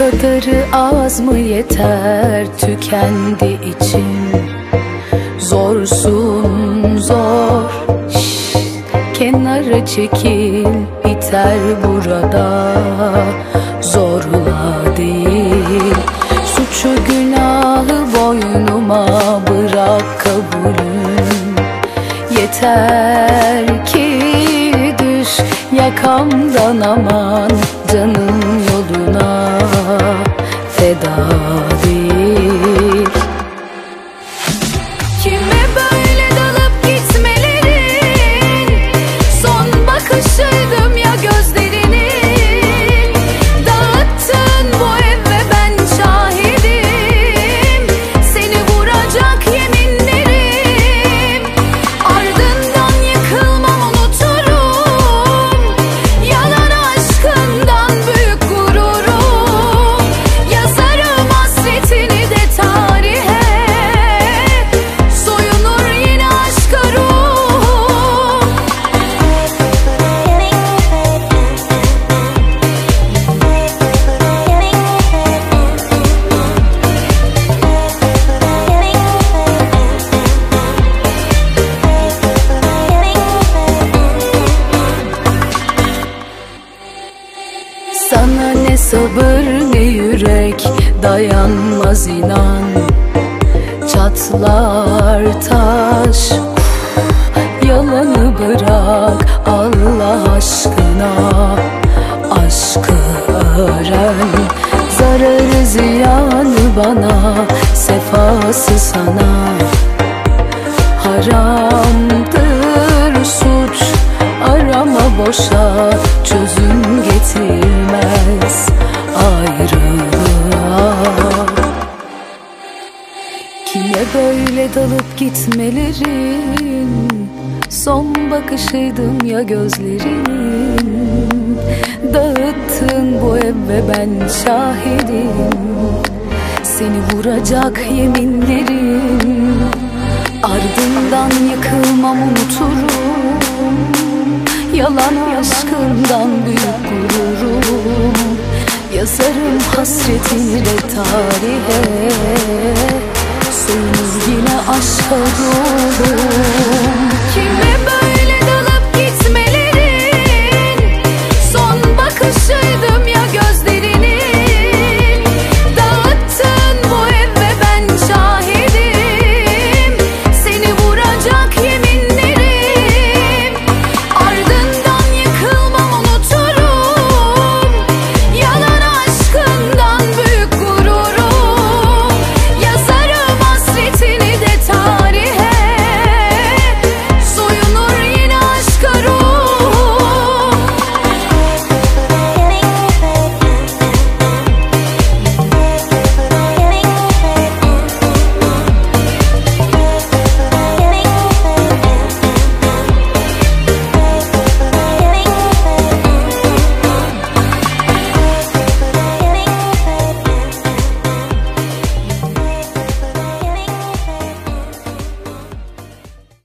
kadarı az mı yeter tükendi içim Zorsun zor. Şşş, Kenara çekil biter burada. Zorla değil. Suçu günahı boynuma bırak kabulüm. Yeter ki düş yakamdan aman Canım হবে ne sabır ne yürek dayanmaz inan. Çatlar taş Yalanı bırak Allah aşkına. Aşkı öğren Zararı ziyanı bana Sefası sana. Haramdır suç Arama boşa böyle dalıp gitmelerin Son bakışıydım ya gözlerin. Dağıttın bu ev ve ben şahidim. Seni vuracak yeminlerim. Ardından yıkılmam unuturum. Yalan aşkından büyük gururum. Yazarım hasretini de tarihe Aşka ruhum Kime